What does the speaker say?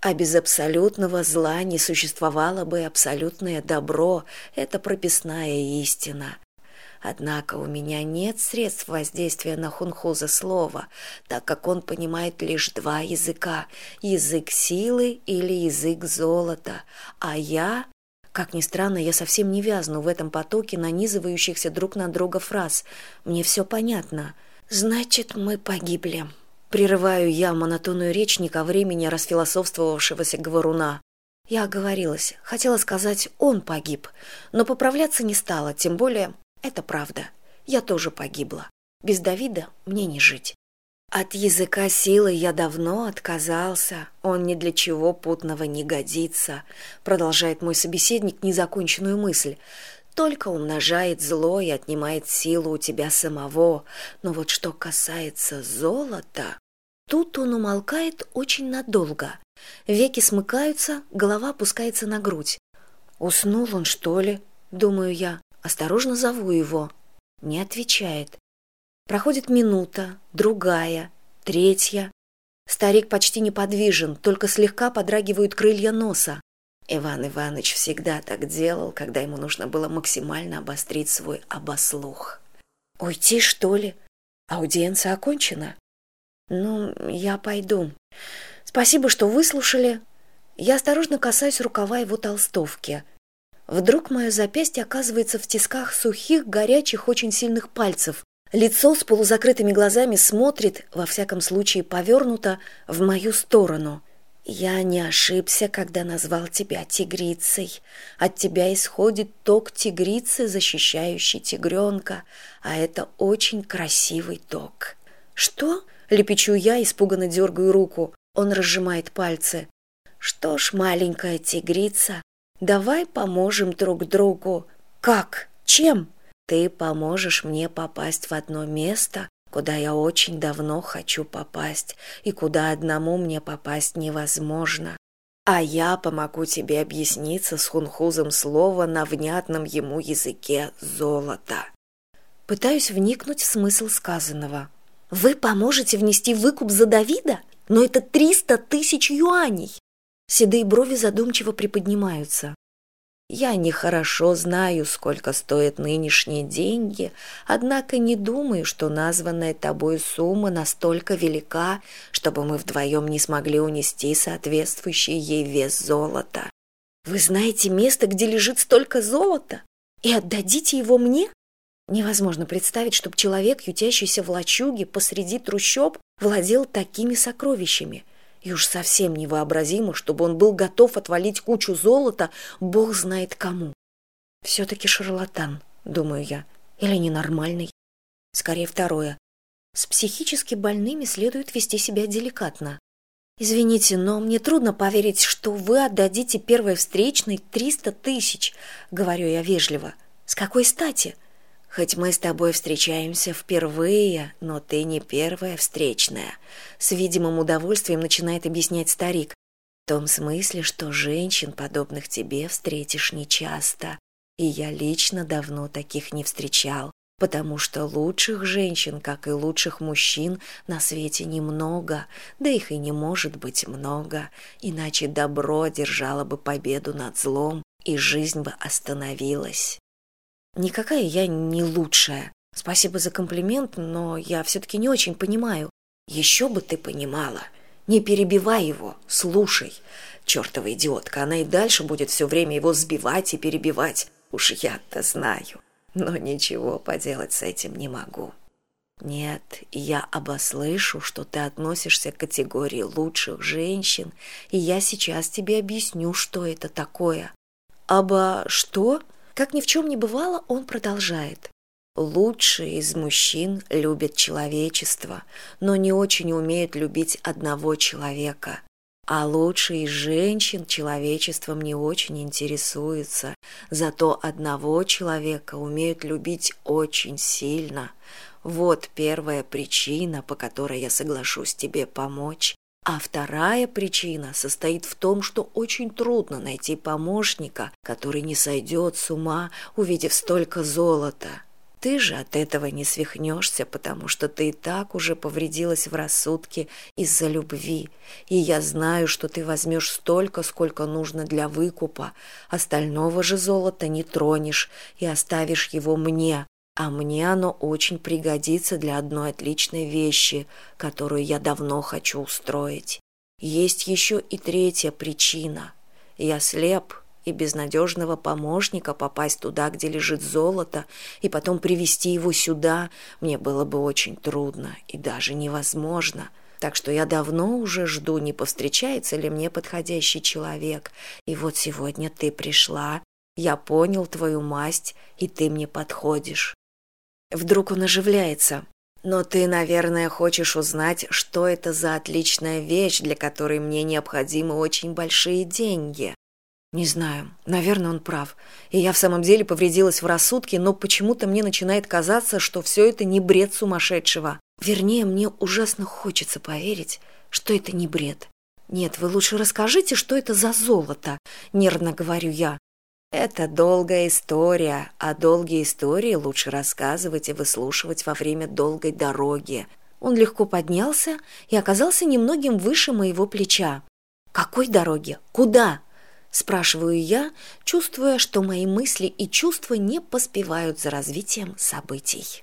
А без абсолютного зла не существовало бы абсолютное добро, это прописная истина. Однако у меня нет средств воздействия на хунхуза слова, так как он понимает лишь два языка – язык силы или язык золота, а я как ни странно, я совсем не вязну в этом потоке нанизывающихся друг на друга фраз. Мне все понятно. Значит, мы погибли. Прерываю я монотонную речь не ко времени расфилософствовавшегося говоруна. Я оговорилась, хотела сказать «он погиб», но поправляться не стала, тем более это правда. Я тоже погибла. Без Давида мне не жить. От языка силы я давно отказался, он ни для чего путного не годится, продолжает мой собеседник незаконченную мысль. Только умножает зло и отнимает силу у тебя самого. Но вот что касается золота, тут он умолкает очень надолго. Веки смыкаются, голова опускается на грудь. Уснул он, что ли? Думаю я. Осторожно зову его. Не отвечает. Проходит минута, другая, третья. Старик почти неподвижен, только слегка подрагивают крылья носа. Иван Иванович всегда так делал, когда ему нужно было максимально обострить свой обослух. «Уйти, что ли? Аудиенция окончена?» «Ну, я пойду. Спасибо, что выслушали. Я осторожно касаюсь рукава его толстовки. Вдруг мое запястье оказывается в тисках сухих, горячих, очень сильных пальцев. Лицо с полузакрытыми глазами смотрит, во всяком случае повернуто, в мою сторону. Я не ошибся, когда назвал тебя тигрицей. От тебя исходит ток тигрицы, защищающий тигренка, а это очень красивый ток. Что? Лепечу я, испуганно дергаю руку. Он разжимает пальцы. Что ж, маленькая тигрица, давай поможем друг другу. Как? Чем? ты поможешь мне попасть в одно место куда я очень давно хочу попасть и куда одному мне попасть невозможно а я помогу тебе объясниться с хунхузом слова на внятном ему языке золота пытаюсь вникнуть в смысл сказанного вы поможете внести выкуп за давида но это триста тысяч юаней седые брови задумчиво приподнимаются я нехорошо знаю, сколько стоят нынешние деньги, однако не думаю, что названная тобой сумма настолько велика, чтобы мы вдвоем не смогли унести соответствующий ей вес золота. Вы знаете место, где лежит столько золота? И отдадите его мне? Невозможно представить, чтобы человек, ютящийся в лачуге посреди трущоб, владел такими сокровищами – и уж совсем невообразимо, чтобы он был готов отвалить кучу золота, бог знает кому. Все-таки шарлатан, думаю я, или ненормальный. Скорее второе. С психически больными следует вести себя деликатно. Извините, но мне трудно поверить, что вы отдадите первой встречной триста тысяч, говорю я вежливо. С какой стати? — Хоть мы с тобой встречаемся впервые, но ты не первая встречная. С видимым удовольствием начинает объяснять старик. В том смысле, что женщин, подобных тебе, встретишь нечасто. И я лично давно таких не встречал, потому что лучших женщин, как и лучших мужчин, на свете немного, да их и не может быть много, иначе добро одержало бы победу над злом, и жизнь бы остановилась никакая я не лучшая. Спасибо за комплимент но я все таки не очень понимаю. Еще бы ты понимала. Не перебивай его слушай. Чертова идиотка она и дальше будет все время его сбивать и перебивать. Уж я то знаю но ничего поделать с этим не могу нет я обослышу что ты относишься к категории лучших женщин и я сейчас тебе объясню что это такое оба что как ни в чем не бывало, он продолжает. Лучшие из мужчин любят человечество, но не очень умеют любить одного человека. А лучшие из женщин человечеством не очень интересуются, зато одного человека умеют любить очень сильно. Вот первая причина, по которой я соглашусь тебе помочь. А вторая причина состоит в том, что очень трудно найти помощника, который не сойдет с ума, увидев столько золота. ты же от этого не свихнешься, потому что ты и так уже повредилась в рассудке из-за любви. И я знаю, что ты возьмешь столько, сколько нужно для выкупа. Остального же золота не тронешь и оставишь его мне. А мне оно очень пригодится для одной отличной вещи, которую я давно хочу устроить. Есть еще и третья причина. Я слеп и без надежного помощника попасть туда, где лежит золото, и потом привести его сюда, мне было бы очень трудно и даже невозможно. Так что я давно уже жду, не повстречается ли мне подходящий человек. И вот сегодня ты пришла, я понял твою масть, и ты мне подходишь. Вдруг он оживляется. Но ты, наверное, хочешь узнать, что это за отличная вещь, для которой мне необходимы очень большие деньги. Не знаю, наверное, он прав. И я в самом деле повредилась в рассудке, но почему-то мне начинает казаться, что все это не бред сумасшедшего. Вернее, мне ужасно хочется поверить, что это не бред. Нет, вы лучше расскажите, что это за золото, нервно говорю я. Это долгая история, а долгие истории лучше рассказывать и выслушивать во время долгой дороги. Он легко поднялся и оказался немногим выше моего плеча. «Какой дороги? Куда?» спрашиваю я чувствуя что мои мысли и чувства не поспевают за развитием событий